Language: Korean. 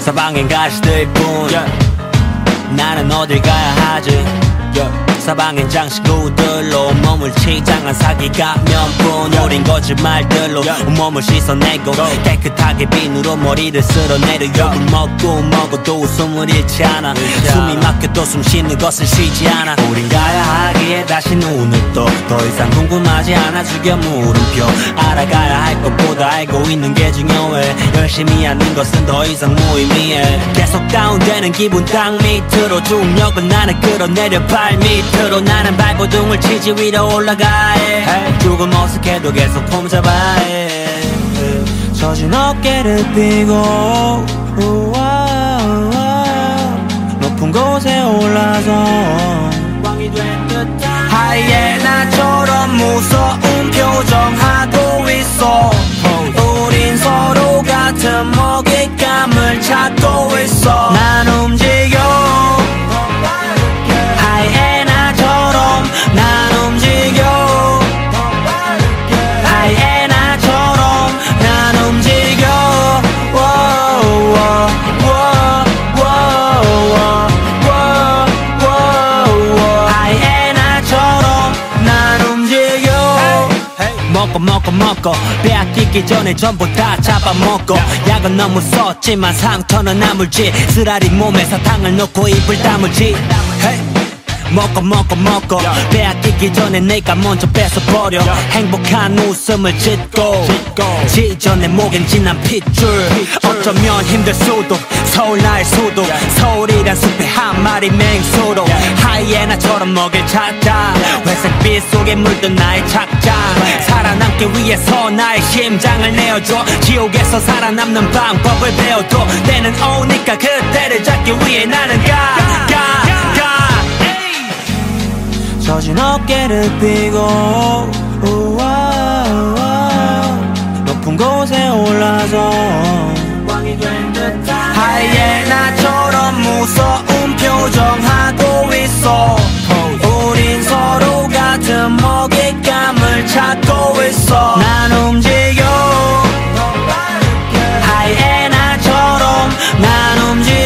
사방엔 가시들 뿐 나는 어딜 가야 하지? 사방엔 장식구들로 몸을 치장한 사기가 몇분. 우린 거짓말들로 온몸을 씻어내고 깨끗하게 비누로 머리를 쓸어내려. 욕을 먹고 먹어도 웃음을 잃지 않아. 숨이 막혀도 숨 쉬는 것은 쉬지 않아. 우린 가야 하기에 다시 눈을 떠. 더 이상 궁금하지 않아. 죽여 물음표. 알아가야 할 것보다 알고 있는 게 중요해. 열심히 하는 것은 더 이상 무의미해. 계속 다운되는 기분 땅 밑으로 중력은 나는 끌어내려 발 밑으로. 나는 발버둥을 치지 위로 올라가 해 조금 어색해도 계속 폼 잡아야 해 젖은 어깨를 펴고 올라서 왕이 된 듯한 하이에나처럼 무서운 먹고 먹고 먹고. 빼앗기기 전에 전부 다 잡아먹고. 약은 너무 썼지만 상처는 아물지. 쓰라리 몸에 사탕을 넣고 입을 다물지. hey. 먹고 먹고 먹고 빼앗기기 전에 내가 먼저 뺏어버려. 행복한 웃음을 짓고 지전에 목엔 진한 핏줄. 어쩌면 힘들 수도 서울 나의 수도. 서울이란 숲에 한 마리 맹수로 하이에나처럼 먹일 찾자. 회색빛 속에 물든 나의 착장. 살아남기 위해서 나의 심장을 내어줘. 지옥에서 살아남는 방법을 배워도 때는 오니까 그때를 잡기 위해 나는 가 가 처진 어깨를 삐고 높은 곳에 올라서 하이에나처럼 무서운 표정하고 있어. 우린 서로 같은 먹잇감을 찾고 있어. 난 움직여. 하이에나처럼 난 움직여.